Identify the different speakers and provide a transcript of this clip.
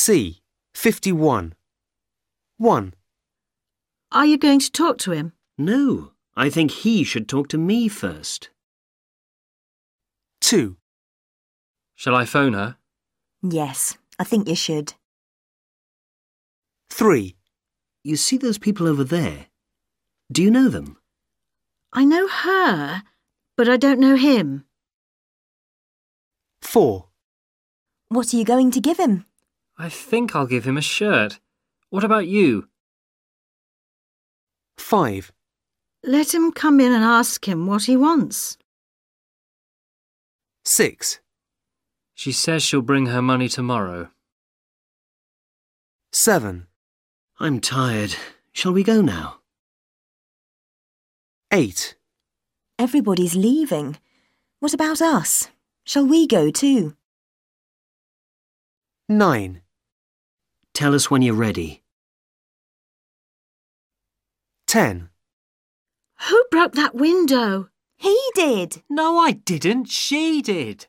Speaker 1: C. 51. 1,
Speaker 2: Are you going to talk to him?
Speaker 3: No, I think he should talk to me first.
Speaker 1: 2,
Speaker 4: Shall I phone her?
Speaker 5: Yes, I think you should.
Speaker 1: 3,
Speaker 3: You see those people over there? Do you know them?
Speaker 2: I know her, but I don't know him.
Speaker 1: 4,
Speaker 5: What are you going to give him?
Speaker 4: I think I'll give him a shirt. What about you?
Speaker 1: 5,
Speaker 2: Let him come in and ask him what he wants.
Speaker 1: 6,
Speaker 4: She says she'll bring her money tomorrow.
Speaker 1: 7,
Speaker 3: I'm tired. Shall we go now?
Speaker 1: 8,
Speaker 5: Everybody's leaving. What about us? Shall we go too?
Speaker 1: 9,
Speaker 3: Tell us when you're ready.
Speaker 1: 10,
Speaker 2: Who broke that window?
Speaker 5: He did.
Speaker 6: No, I didn't. She did.